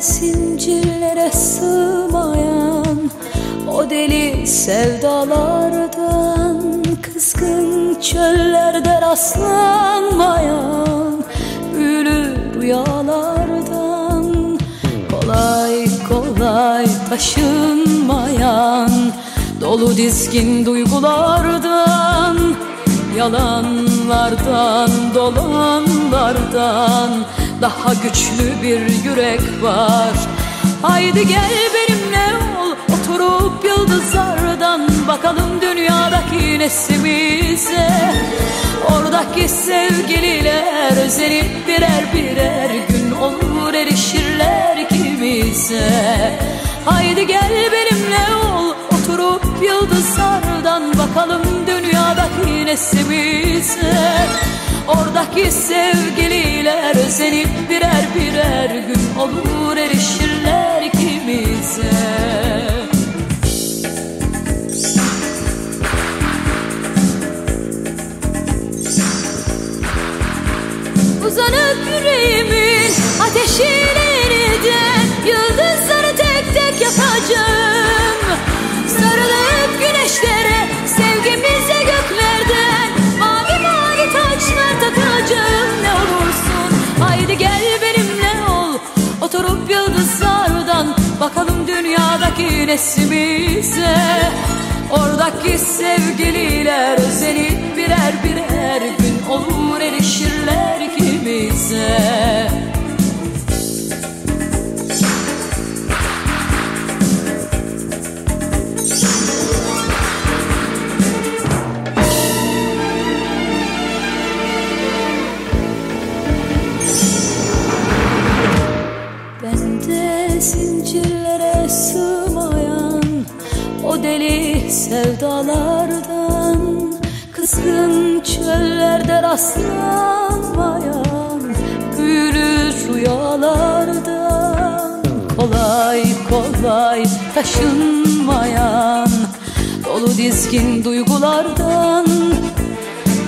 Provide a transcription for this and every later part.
Zincirlere sığmayan o deli sevdalardan Kızgın çöllerde rastlanmayan rüyalardan. Kolay kolay taşınmayan Dolu dizgin duygulardan Yalanlardan, dolanlardan Daha güçlü bir yürek var. Haydi gel benimle ol Oturup yıldızlardan Bakalım dünyadaki nesimize Oradaki sevgililer Özenip birer birer gün olur Erişirler ikimize. Haydi gel benimle ol Oturup yıldızlardan Bakalım dünyadaki nesimize Oradaki sevgililer özenip birer birer gün olur erişirler ateşine yeniden Yıldızları tek tek yakacağım Sarılıp güneşlere sevgimize göklerden Mavi mavi taçlar takacağım. Ne olursun Haydi gel benimle ol. Oturup yıldızlardan Bakalım dünyadaki nesimize. Oradaki sevgililer özenip Bende zincirlere sığmayan o deli sevdalardan Kızgın çöllerde rastlanmayan büyülü rüyalardan Kolay kolay taşınmayan dolu dizgin duygulardan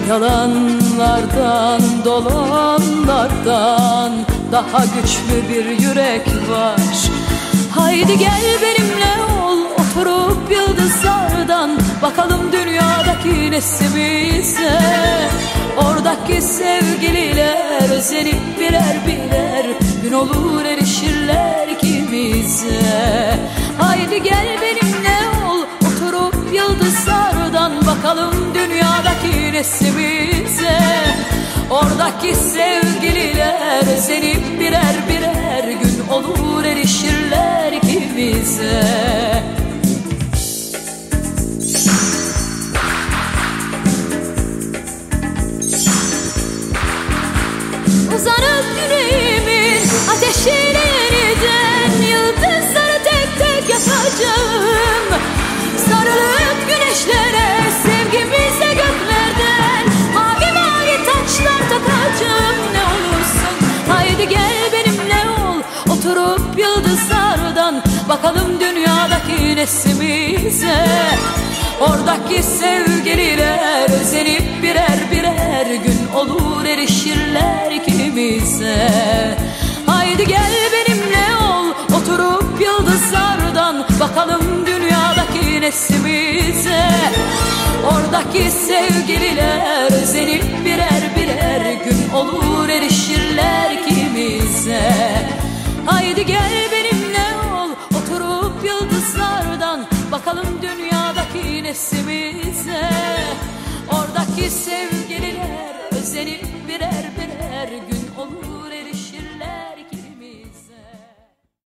Yalanlardan, dolanlardan Daha güçlü bir yürek var. Haydi gel benimle ol Oturup yıldızlardan Bakalım dünyadaki nesimize. Oradaki sevgililer Özenip birer birer Gün olur erişirler ikimize Haydi gel benimle ol Oturup yıldızlardan Bakalım dünyadaki nesimize Oradaki sevgililer Özenip birer birer Gün olur erişirler ikimize. Uzanıp yüreğimin ateşine Bakalım dünyadaki nesimize Oradaki sevgililer özenip birer birer gün olur erişirler ikimize. Haydi gel benimle ol oturup yıldızlardan Bakalım dünyadaki nesimize Oradaki sevgililer özenip birer birer gün olur erişirler ikimize. Haydi gel benimle